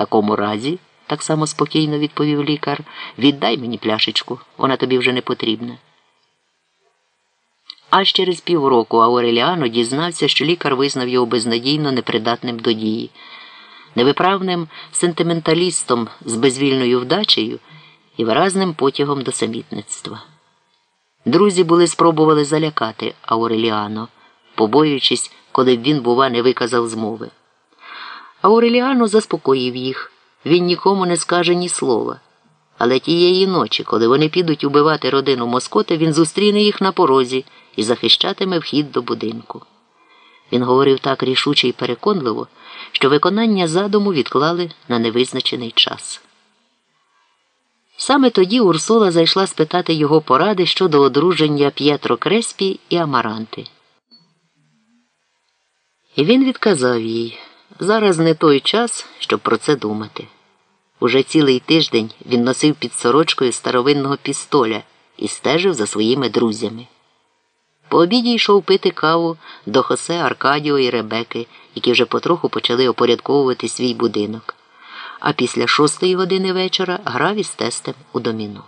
такому разі, так само спокійно відповів лікар, віддай мені пляшечку, вона тобі вже не потрібна. Аж через півроку Ауреліано дізнався, що лікар визнав його безнадійно непридатним до дії, невиправним сентименталістом з безвільною вдачею і виразним потягом до самітництва. Друзі були спробували залякати Ауреліано, побоюючись, коли б він, бува, не виказав змови. Ауреліано заспокоїв їх, він нікому не скаже ні слова. Але тієї ночі, коли вони підуть убивати родину Москоти, він зустріне їх на порозі і захищатиме вхід до будинку. Він говорив так рішуче і переконливо, що виконання задуму відклали на невизначений час. Саме тоді Урсула зайшла спитати його поради щодо одруження П'єтро Креспі і Амаранти. І він відказав їй зараз не той час, щоб про це думати. Уже цілий тиждень він носив під сорочкою старовинного пістоля і стежив за своїми друзями. По обіді йшов пити каву до Хосе Аркадіо і Ребеки, які вже потроху почали опорядковувати свій будинок. А після шостої години вечора грав із тестем у доміно.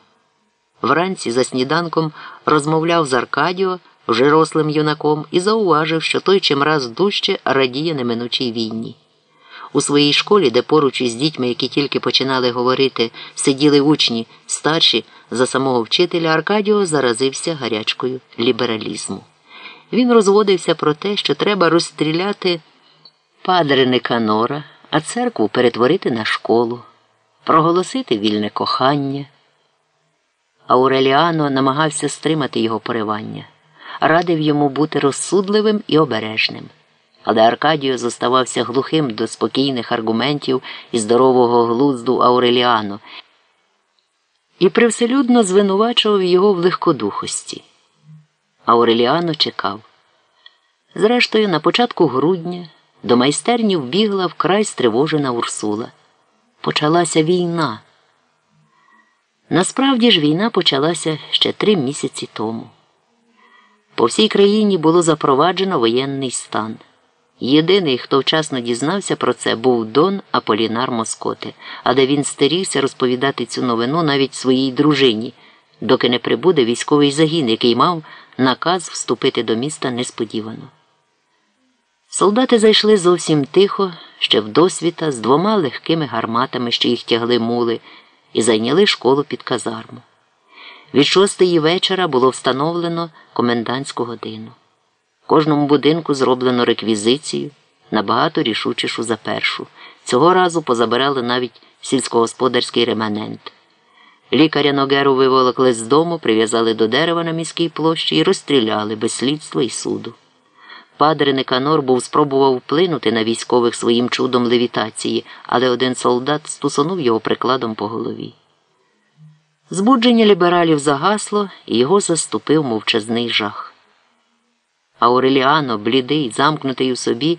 Вранці за сніданком розмовляв з Аркадіо, вже рослим юнаком, і зауважив, що той чимраз дужче радіє неминучій війні. У своїй школі, де поруч із дітьми, які тільки починали говорити, сиділи учні старші за самого вчителя, Аркадіо заразився гарячкою лібералізму. Він розводився про те, що треба розстріляти падре Никанора, а церкву перетворити на школу, проголосити вільне кохання. Ауреліано намагався стримати його поривання, радив йому бути розсудливим і обережним. Але Аркадіо зоставався глухим до спокійних аргументів і здорового глузду Ауреліано і привселюдно звинувачував його в легкодухості. Ауреліано чекав. Зрештою, на початку грудня до майстерні вбігла вкрай стривожена Урсула. Почалася війна. Насправді ж війна почалася ще три місяці тому. По всій країні було запроваджено воєнний стан. Єдиний, хто вчасно дізнався про це, був Дон Аполінар Москоти, але він стерігся розповідати цю новину навіть своїй дружині, доки не прибуде військовий загін, який мав наказ вступити до міста несподівано. Солдати зайшли зовсім тихо, ще вдосвіта, з двома легкими гарматами, що їх тягли мули, і зайняли школу під казарму. Від шостої вечора було встановлено комендантську годину. Кожному будинку зроблено реквізицію, набагато рішучішу за першу. Цього разу позабирали навіть сільськогосподарський реманент. Лікаря Ногеру виволокли з дому, прив'язали до дерева на міській площі і розстріляли без слідства і суду. Падре Никанор був спробував вплинути на військових своїм чудом левітації, але один солдат стусонув його прикладом по голові. Збудження лібералів загасло, і його заступив мовчазний жах. Ауреліано, блідий, замкнутий у собі,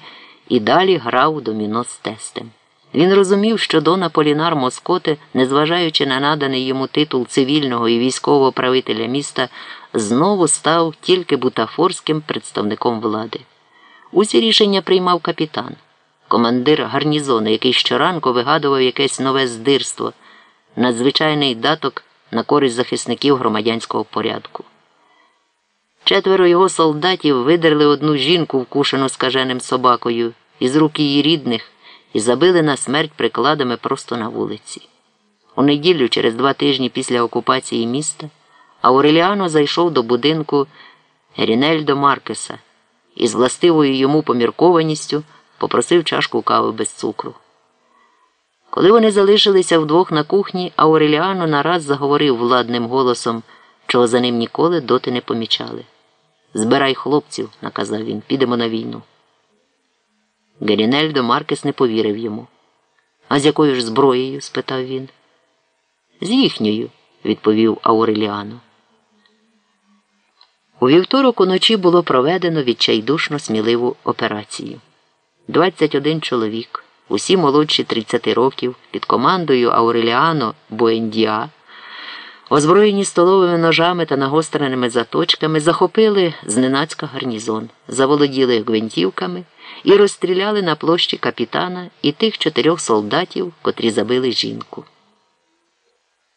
і далі грав доміно з тестем. Він розумів, що Дон Аполінар Москоти, незважаючи на наданий йому титул цивільного і військового правителя міста, знову став тільки бутафорським представником влади. Усі рішення приймав капітан, командир гарнізону, який щоранку вигадував якесь нове здирство, надзвичайний даток на користь захисників громадянського порядку. Четверо його солдатів видерли одну жінку, вкушену скаженим собакою, із рук її рідних і забили на смерть прикладами просто на вулиці. У неділю, через два тижні після окупації міста, Ауреліано зайшов до будинку Рінельдо Маркеса і з властивою йому поміркованістю попросив чашку кави без цукру. Коли вони залишилися вдвох на кухні, Ауреліано нараз заговорив владним голосом, чого за ним ніколи доти не помічали. Збирай хлопців, наказав він, підемо на війну. Герінельдо Маркес не повірив йому. А з якою ж зброєю? спитав він. З їхньою, відповів Ауреліано. У вівторок уночі було проведено відчайдушно сміливу операцію. 21 чоловік, усі молодші 30 років, під командою Ауреліано Буендіа озброєні столовими ножами та нагостреними заточками, захопили зненацька гарнізон, заволоділи гвинтівками і розстріляли на площі капітана і тих чотирьох солдатів, котрі забили жінку.